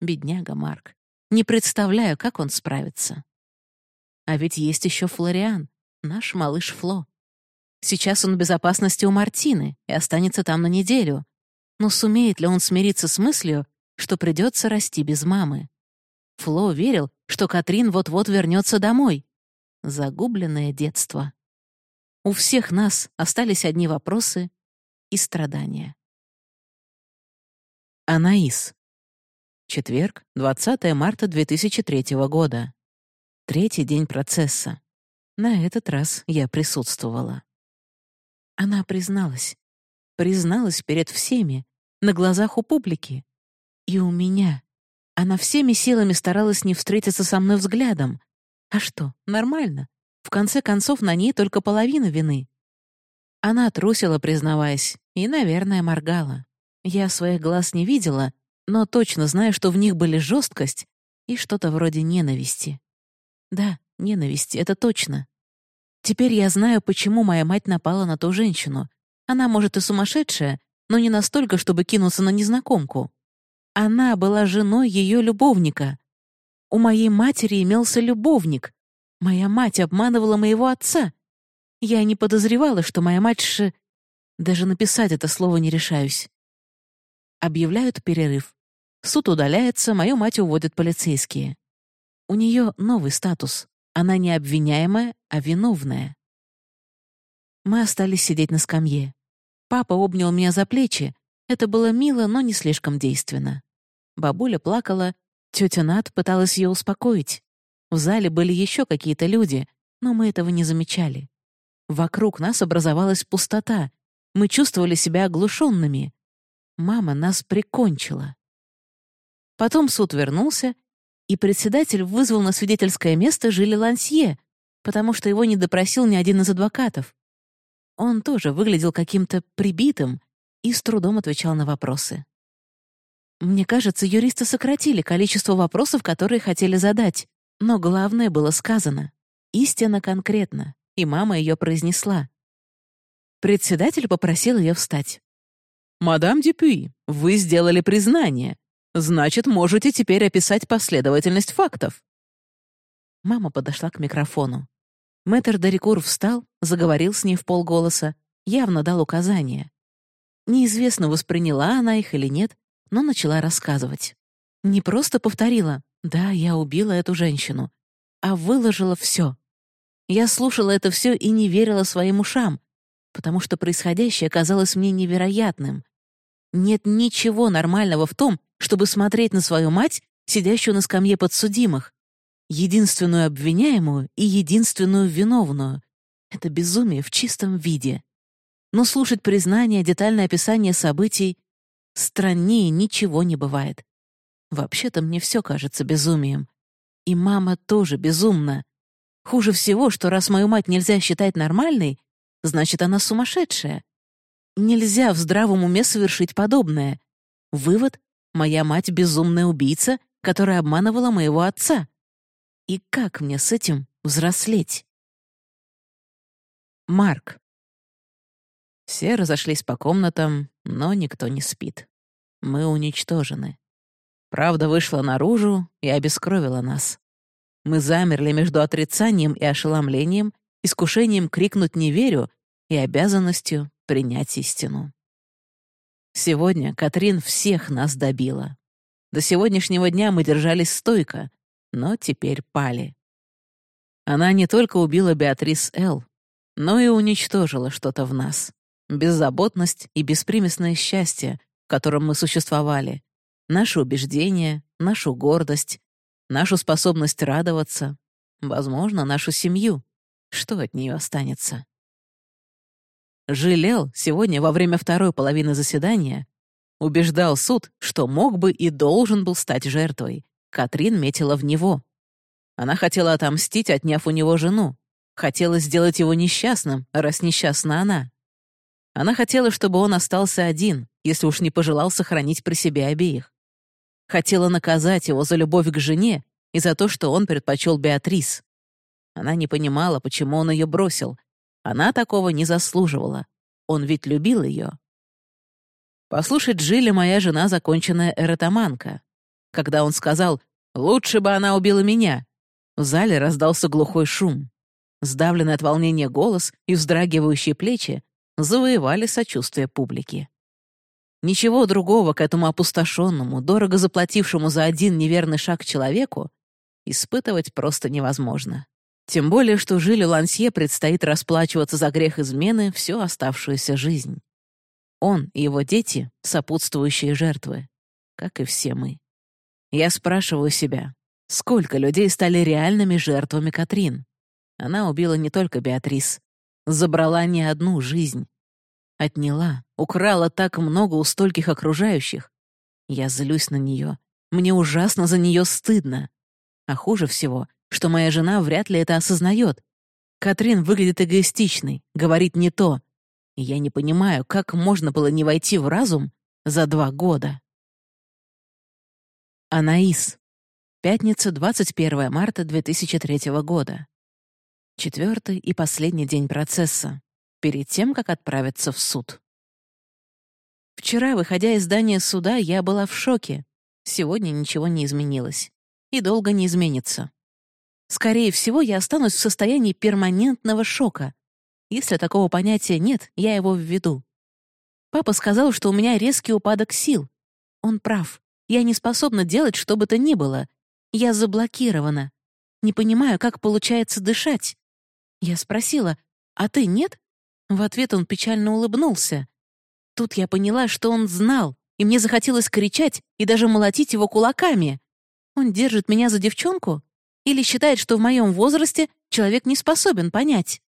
Бедняга Марк. Не представляю, как он справится. А ведь есть еще Флориан, наш малыш Фло. Сейчас он в безопасности у Мартины и останется там на неделю. Но сумеет ли он смириться с мыслью, что придется расти без мамы? Фло верил, что Катрин вот-вот вернется домой. Загубленное детство. У всех нас остались одни вопросы и страдания. Анаис. Четверг, 20 марта 2003 года. Третий день процесса. На этот раз я присутствовала. Она призналась. Призналась перед всеми, на глазах у публики. И у меня. Она всеми силами старалась не встретиться со мной взглядом. А что, нормально. В конце концов, на ней только половина вины. Она трусила, признаваясь, и, наверное, моргала. Я своих глаз не видела, но точно знаю, что в них были жесткость и что-то вроде ненависти. Да, ненависти, это точно. Теперь я знаю, почему моя мать напала на ту женщину. Она, может, и сумасшедшая, но не настолько, чтобы кинуться на незнакомку. Она была женой ее любовника. У моей матери имелся любовник. Моя мать обманывала моего отца. Я не подозревала, что моя мать ш... Даже написать это слово не решаюсь. Объявляют перерыв. Суд удаляется, мою мать уводят полицейские. У нее новый статус. Она не обвиняемая, а виновная. Мы остались сидеть на скамье. Папа обнял меня за плечи. Это было мило, но не слишком действенно. Бабуля плакала, тетя Над пыталась ее успокоить. В зале были еще какие-то люди, но мы этого не замечали. Вокруг нас образовалась пустота. Мы чувствовали себя оглушенными. Мама нас прикончила. Потом суд вернулся, и председатель вызвал на свидетельское место Жили Лансье, потому что его не допросил ни один из адвокатов. Он тоже выглядел каким-то прибитым и с трудом отвечал на вопросы. Мне кажется, юристы сократили количество вопросов, которые хотели задать, но главное было сказано. Истина конкретно, и мама ее произнесла. Председатель попросил ее встать. «Мадам Дюпюи, вы сделали признание. Значит, можете теперь описать последовательность фактов». Мама подошла к микрофону. Мэтр Дарикур встал, заговорил с ней в полголоса, явно дал указания. Неизвестно, восприняла она их или нет, но начала рассказывать. Не просто повторила «Да, я убила эту женщину», а выложила все. Я слушала это все и не верила своим ушам, потому что происходящее казалось мне невероятным. Нет ничего нормального в том, чтобы смотреть на свою мать, сидящую на скамье подсудимых, единственную обвиняемую и единственную виновную. Это безумие в чистом виде. Но слушать признание, детальное описание событий Страннее ничего не бывает. Вообще-то мне все кажется безумием. И мама тоже безумна. Хуже всего, что раз мою мать нельзя считать нормальной, значит, она сумасшедшая. Нельзя в здравом уме совершить подобное. Вывод — моя мать — безумная убийца, которая обманывала моего отца. И как мне с этим взрослеть? Марк. Все разошлись по комнатам, но никто не спит. Мы уничтожены. Правда вышла наружу и обескровила нас. Мы замерли между отрицанием и ошеломлением, искушением крикнуть «не верю» и обязанностью принять истину. Сегодня Катрин всех нас добила. До сегодняшнего дня мы держались стойко, но теперь пали. Она не только убила Беатрис Эл, но и уничтожила что-то в нас беззаботность и беспримесное счастье, в котором мы существовали, наши убеждения, нашу гордость, нашу способность радоваться, возможно, нашу семью. Что от нее останется? Жалел сегодня во время второй половины заседания, убеждал суд, что мог бы и должен был стать жертвой. Катрин метила в него. Она хотела отомстить, отняв у него жену. Хотела сделать его несчастным, раз несчастна она. Она хотела, чтобы он остался один, если уж не пожелал сохранить при себе обеих. Хотела наказать его за любовь к жене и за то, что он предпочел Беатрис. Она не понимала, почему он ее бросил. Она такого не заслуживала. Он ведь любил ее. Послушать Джилли моя жена законченная эротоманка. Когда он сказал «Лучше бы она убила меня», в зале раздался глухой шум. Сдавленный от волнения голос и вздрагивающие плечи завоевали сочувствие публики. Ничего другого к этому опустошенному, дорого заплатившему за один неверный шаг человеку испытывать просто невозможно. Тем более, что Жилю Лансье предстоит расплачиваться за грех измены всю оставшуюся жизнь. Он и его дети — сопутствующие жертвы, как и все мы. Я спрашиваю себя, сколько людей стали реальными жертвами Катрин? Она убила не только Беатрис, забрала не одну жизнь. Отняла, украла так много у стольких окружающих. Я злюсь на нее. Мне ужасно за нее стыдно. А хуже всего, что моя жена вряд ли это осознает. Катрин выглядит эгоистичной, говорит не то. И я не понимаю, как можно было не войти в разум за два года. Анаис. Пятница, 21 марта 2003 года. Четвертый и последний день процесса, перед тем, как отправиться в суд. Вчера, выходя из здания суда, я была в шоке. Сегодня ничего не изменилось. И долго не изменится. Скорее всего, я останусь в состоянии перманентного шока. Если такого понятия нет, я его введу. Папа сказал, что у меня резкий упадок сил. Он прав. Я не способна делать что бы то ни было. Я заблокирована. Не понимаю, как получается дышать. Я спросила, «А ты нет?» В ответ он печально улыбнулся. Тут я поняла, что он знал, и мне захотелось кричать и даже молотить его кулаками. Он держит меня за девчонку? Или считает, что в моем возрасте человек не способен понять?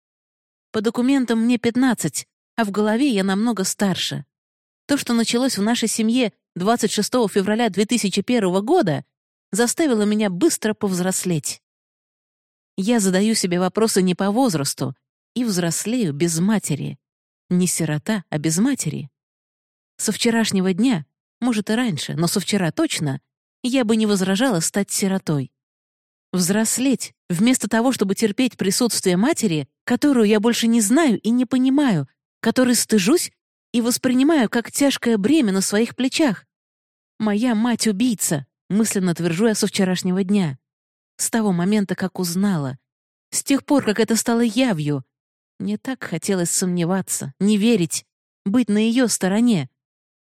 По документам мне 15, а в голове я намного старше. То, что началось в нашей семье 26 февраля 2001 года, заставило меня быстро повзрослеть. Я задаю себе вопросы не по возрасту и взрослею без матери. Не сирота, а без матери. Со вчерашнего дня, может и раньше, но со вчера точно, я бы не возражала стать сиротой. Взрослеть, вместо того, чтобы терпеть присутствие матери, которую я больше не знаю и не понимаю, которой стыжусь и воспринимаю как тяжкое бремя на своих плечах. Моя мать-убийца, мысленно твержу я со вчерашнего дня. С того момента, как узнала. С тех пор, как это стало явью. Мне так хотелось сомневаться, не верить, быть на ее стороне.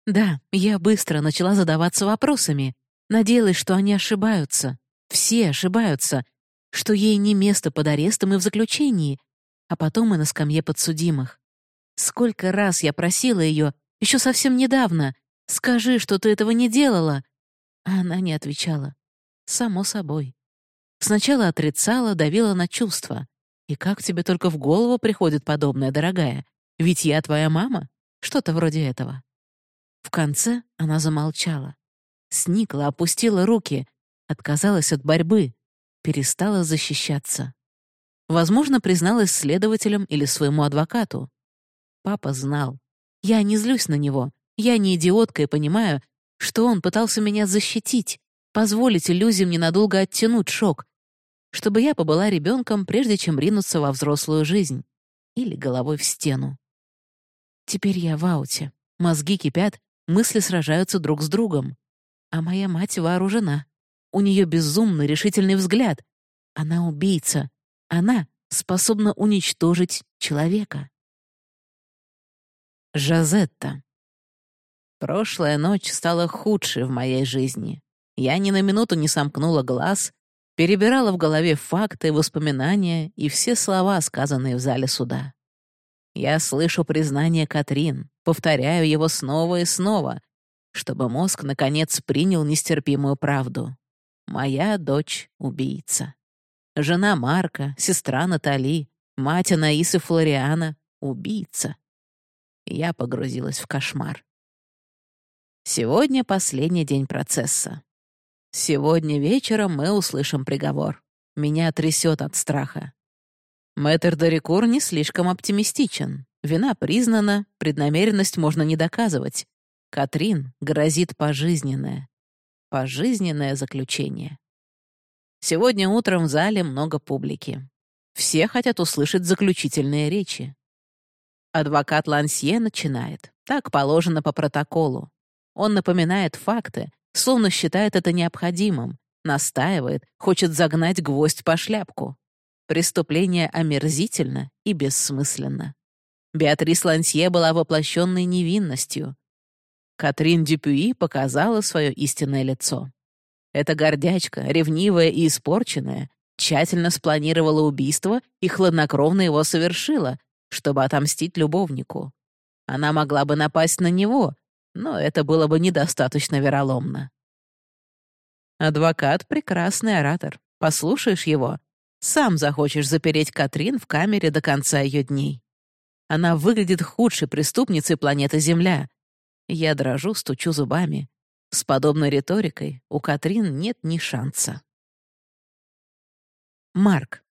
Да, я быстро начала задаваться вопросами. Надеялась, что они ошибаются. Все ошибаются. Что ей не место под арестом и в заключении, а потом и на скамье подсудимых. Сколько раз я просила ее, еще совсем недавно, «Скажи, что ты этого не делала!» А она не отвечала. Само собой. Сначала отрицала, давила на чувства. «И как тебе только в голову приходит подобное, дорогая? Ведь я твоя мама?» Что-то вроде этого. В конце она замолчала. Сникла, опустила руки, отказалась от борьбы, перестала защищаться. Возможно, призналась следователям или своему адвокату. Папа знал. Я не злюсь на него. Я не идиотка и понимаю, что он пытался меня защитить, позволить иллюзиям ненадолго оттянуть шок, чтобы я побыла ребенком, прежде чем ринуться во взрослую жизнь или головой в стену. Теперь я в ауте. Мозги кипят, мысли сражаются друг с другом. А моя мать вооружена. У нее безумный решительный взгляд. Она убийца. Она способна уничтожить человека. Жазетта. Прошлая ночь стала худшей в моей жизни. Я ни на минуту не сомкнула глаз, перебирала в голове факты, воспоминания и все слова, сказанные в зале суда. Я слышу признание Катрин, повторяю его снова и снова, чтобы мозг, наконец, принял нестерпимую правду. Моя дочь — убийца. Жена Марка, сестра Натали, мать Анаисы Флориана — убийца. Я погрузилась в кошмар. Сегодня последний день процесса. Сегодня вечером мы услышим приговор. Меня трясет от страха. Мэтр Дорикур не слишком оптимистичен. Вина признана, преднамеренность можно не доказывать. Катрин грозит пожизненное. Пожизненное заключение. Сегодня утром в зале много публики. Все хотят услышать заключительные речи. Адвокат Лансье начинает. Так положено по протоколу. Он напоминает факты, словно считает это необходимым, настаивает, хочет загнать гвоздь по шляпку. Преступление омерзительно и бессмысленно. Беатрис Лансье была воплощенной невинностью. Катрин Дюпюи показала свое истинное лицо. Эта гордячка, ревнивая и испорченная, тщательно спланировала убийство и хладнокровно его совершила, чтобы отомстить любовнику. Она могла бы напасть на него, но это было бы недостаточно вероломно. Адвокат — прекрасный оратор. Послушаешь его, сам захочешь запереть Катрин в камере до конца ее дней. Она выглядит худшей преступницей планеты Земля. Я дрожу, стучу зубами. С подобной риторикой у Катрин нет ни шанса. Марк.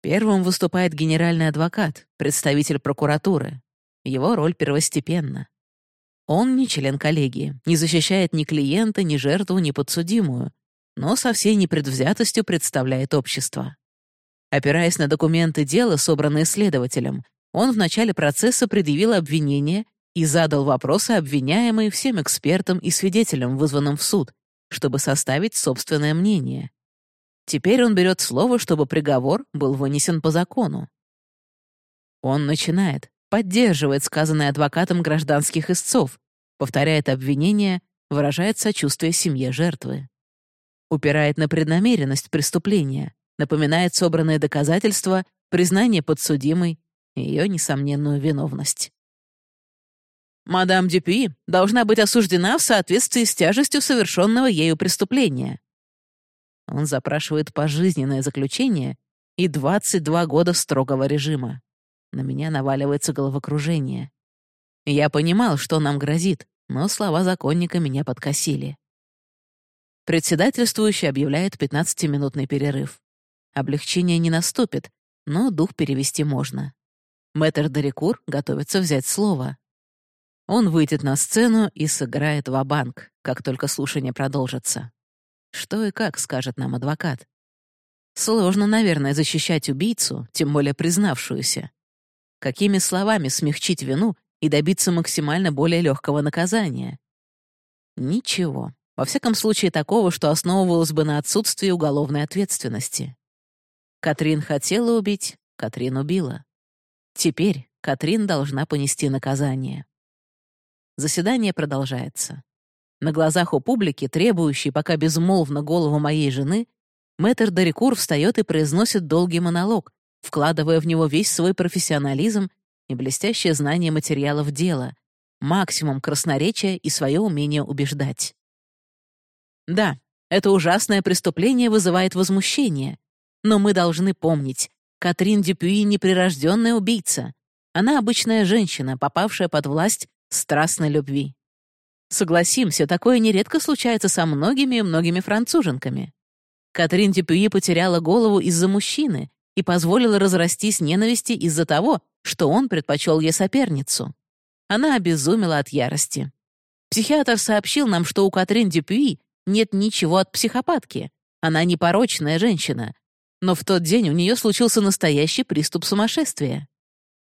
Первым выступает генеральный адвокат, представитель прокуратуры. Его роль первостепенна. Он не член коллегии, не защищает ни клиента, ни жертву, ни подсудимую, но со всей непредвзятостью представляет общество. Опираясь на документы дела, собранные следователем, он в начале процесса предъявил обвинение и задал вопросы обвиняемой всем экспертам и свидетелям, вызванным в суд, чтобы составить собственное мнение. Теперь он берет слово, чтобы приговор был вынесен по закону. Он начинает, поддерживает сказанное адвокатом гражданских истцов, повторяет обвинения, выражает сочувствие семье жертвы. упирает на преднамеренность преступления, напоминает собранные доказательства, признание подсудимой ее несомненную виновность. Мадам Дюпюи должна быть осуждена в соответствии с тяжестью совершенного ею преступления. Он запрашивает пожизненное заключение и 22 года строгого режима. На меня наваливается головокружение. Я понимал, что нам грозит, но слова законника меня подкосили. Председательствующий объявляет 15-минутный перерыв. Облегчение не наступит, но дух перевести можно. Мэтр Дарикур готовится взять слово. Он выйдет на сцену и сыграет ва-банк, как только слушание продолжится. Что и как скажет нам адвокат. Сложно, наверное, защищать убийцу, тем более признавшуюся. Какими словами смягчить вину и добиться максимально более легкого наказания? Ничего. Во всяком случае, такого, что основывалось бы на отсутствии уголовной ответственности. Катрин хотела убить, Катрин убила. Теперь Катрин должна понести наказание. Заседание продолжается. На глазах у публики, требующей пока безмолвно голову моей жены, мэтр Дарикур встает и произносит долгий монолог, вкладывая в него весь свой профессионализм и блестящее знание материалов дела, максимум красноречия и свое умение убеждать. Да, это ужасное преступление вызывает возмущение, но мы должны помнить, Катрин Дюпюи — неприрожденная убийца. Она обычная женщина, попавшая под власть страстной любви. Согласимся, такое нередко случается со многими и многими француженками. Катрин Дюпюи потеряла голову из-за мужчины и позволила разрастись ненависти из-за того, что он предпочел ей соперницу. Она обезумела от ярости. Психиатр сообщил нам, что у Катрин Дюпюи нет ничего от психопатки. Она непорочная женщина, но в тот день у нее случился настоящий приступ сумасшествия.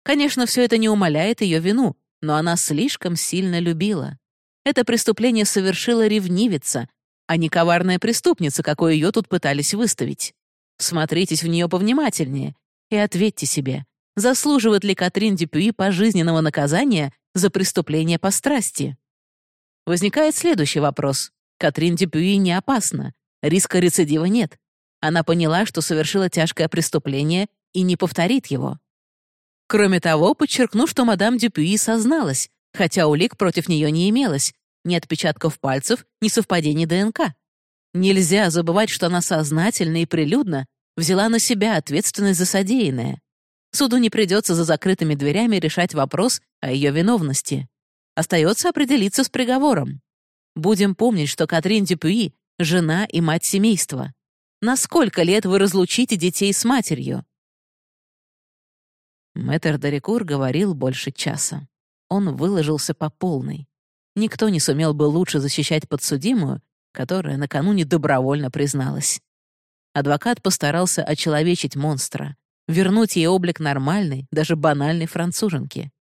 Конечно, все это не умаляет ее вину, но она слишком сильно любила. Это преступление совершила ревнивица, а не коварная преступница, какой ее тут пытались выставить. Смотритесь в нее повнимательнее и ответьте себе, заслуживает ли Катрин Дюпюи пожизненного наказания за преступление по страсти? Возникает следующий вопрос. Катрин Дюпюи не опасна, риска рецидива нет. Она поняла, что совершила тяжкое преступление и не повторит его. Кроме того, подчеркну, что мадам Дюпюи созналась, хотя улик против нее не имелось, ни отпечатков пальцев, ни совпадений ДНК. Нельзя забывать, что она сознательно и прилюдно взяла на себя ответственность за содеянное. Суду не придется за закрытыми дверями решать вопрос о ее виновности. Остается определиться с приговором. Будем помнить, что Катрин Дюпюи — жена и мать семейства. На сколько лет вы разлучите детей с матерью?» Мэтр Дарикур говорил больше часа. Он выложился по полной. Никто не сумел бы лучше защищать подсудимую, которая накануне добровольно призналась. Адвокат постарался очеловечить монстра, вернуть ей облик нормальной, даже банальной француженки.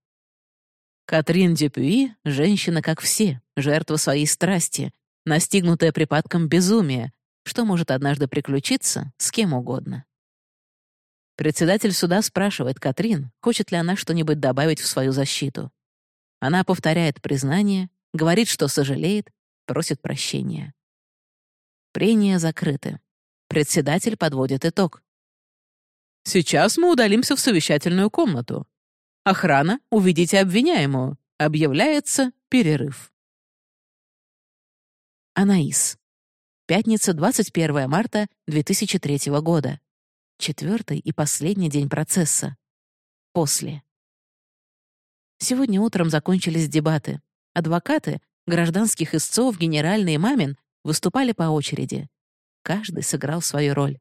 Катрин Дюпюи — женщина, как все, жертва своей страсти, настигнутая припадком безумия, что может однажды приключиться с кем угодно. Председатель суда спрашивает Катрин, хочет ли она что-нибудь добавить в свою защиту. Она повторяет признание, говорит, что сожалеет, просит прощения. Прения закрыты. Председатель подводит итог. «Сейчас мы удалимся в совещательную комнату. Охрана, уведите обвиняемую. Объявляется перерыв». Анаис. Пятница, 21 марта 2003 года. Четвертый и последний день процесса. После. Сегодня утром закончились дебаты. Адвокаты, гражданских истцов, генеральный и мамин выступали по очереди. Каждый сыграл свою роль.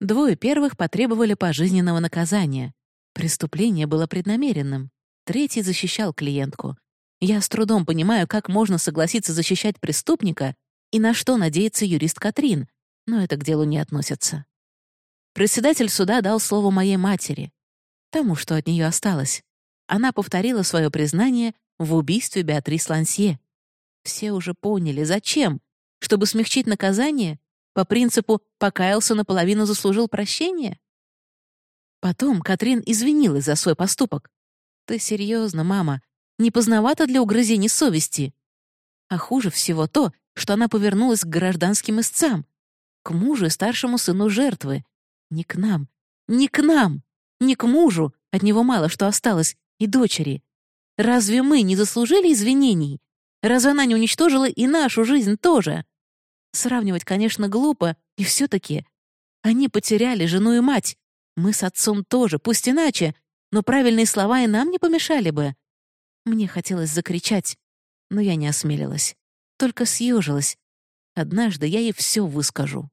Двое первых потребовали пожизненного наказания. Преступление было преднамеренным. Третий защищал клиентку. Я с трудом понимаю, как можно согласиться защищать преступника, и на что надеется юрист Катрин, но это к делу не относится. Председатель суда дал слово моей матери, тому, что от нее осталось. Она повторила свое признание в убийстве Беатрис Лансье. Все уже поняли, зачем? Чтобы смягчить наказание? По принципу «покаялся, наполовину заслужил прощения»? Потом Катрин извинилась за свой поступок. «Ты серьезно, мама? Не поздновато для угрызений совести?» А хуже всего то, что она повернулась к гражданским истцам. к мужу и старшему сыну жертвы. Не к нам, не к нам, не к мужу, от него мало что осталось, и дочери. Разве мы не заслужили извинений? Разве она не уничтожила и нашу жизнь тоже? Сравнивать, конечно, глупо, и все таки они потеряли жену и мать. Мы с отцом тоже, пусть иначе, но правильные слова и нам не помешали бы. Мне хотелось закричать, но я не осмелилась. Только съежилась. Однажды я ей все выскажу.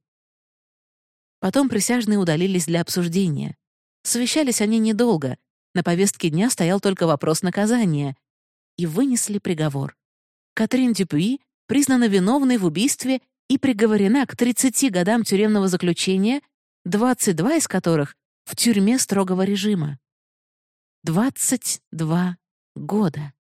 Потом присяжные удалились для обсуждения. Совещались они недолго. На повестке дня стоял только вопрос наказания. И вынесли приговор. Катрин Дюпюи признана виновной в убийстве и приговорена к 30 годам тюремного заключения, 22 из которых в тюрьме строгого режима. 22 года.